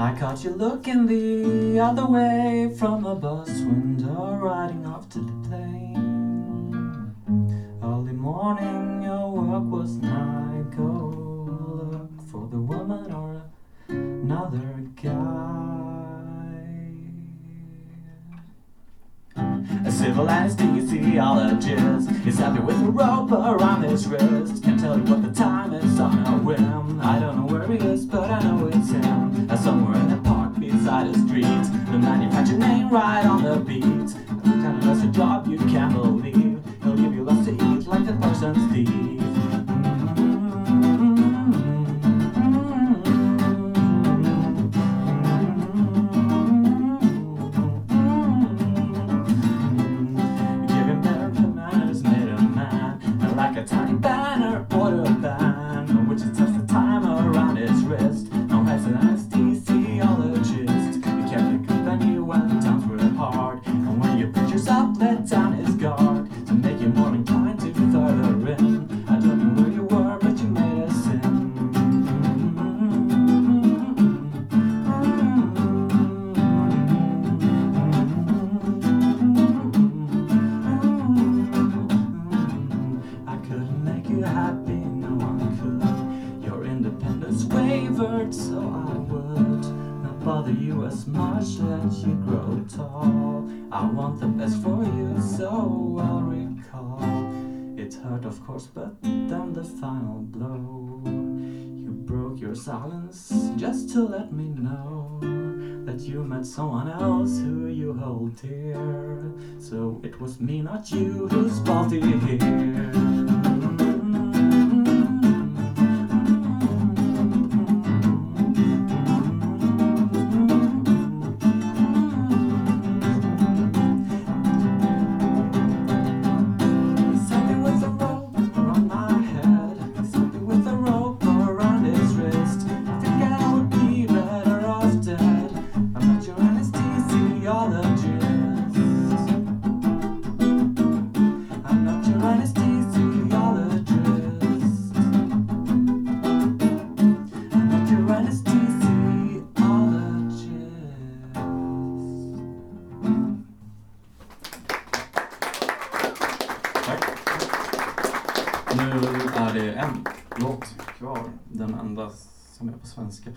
I caught you looking the other way from a bus window, riding off to the plane. Early morning, your work was night. Go look for the woman or another guy. A civilized anesthesiologist is happy with a rope around his wrist. Can't tell you what the time is on a whim. I don't know where he is, but I know it's him. The street. The manufactured name right on the beat. Of does a job you can't believe. He'll give you lots to eat like the person's thief. Like a tiny banner order a ban Which is independence wavered, so I would not bother you as much. Let you grow tall. I want the best for you, so I'll recall. It hurt, of course, but then the final blow. You broke your silence just to let me know that you met someone else who you hold dear. So it was me, not you, who's faulty here. Nu är det en låt kvar. Den enda som är på svenska.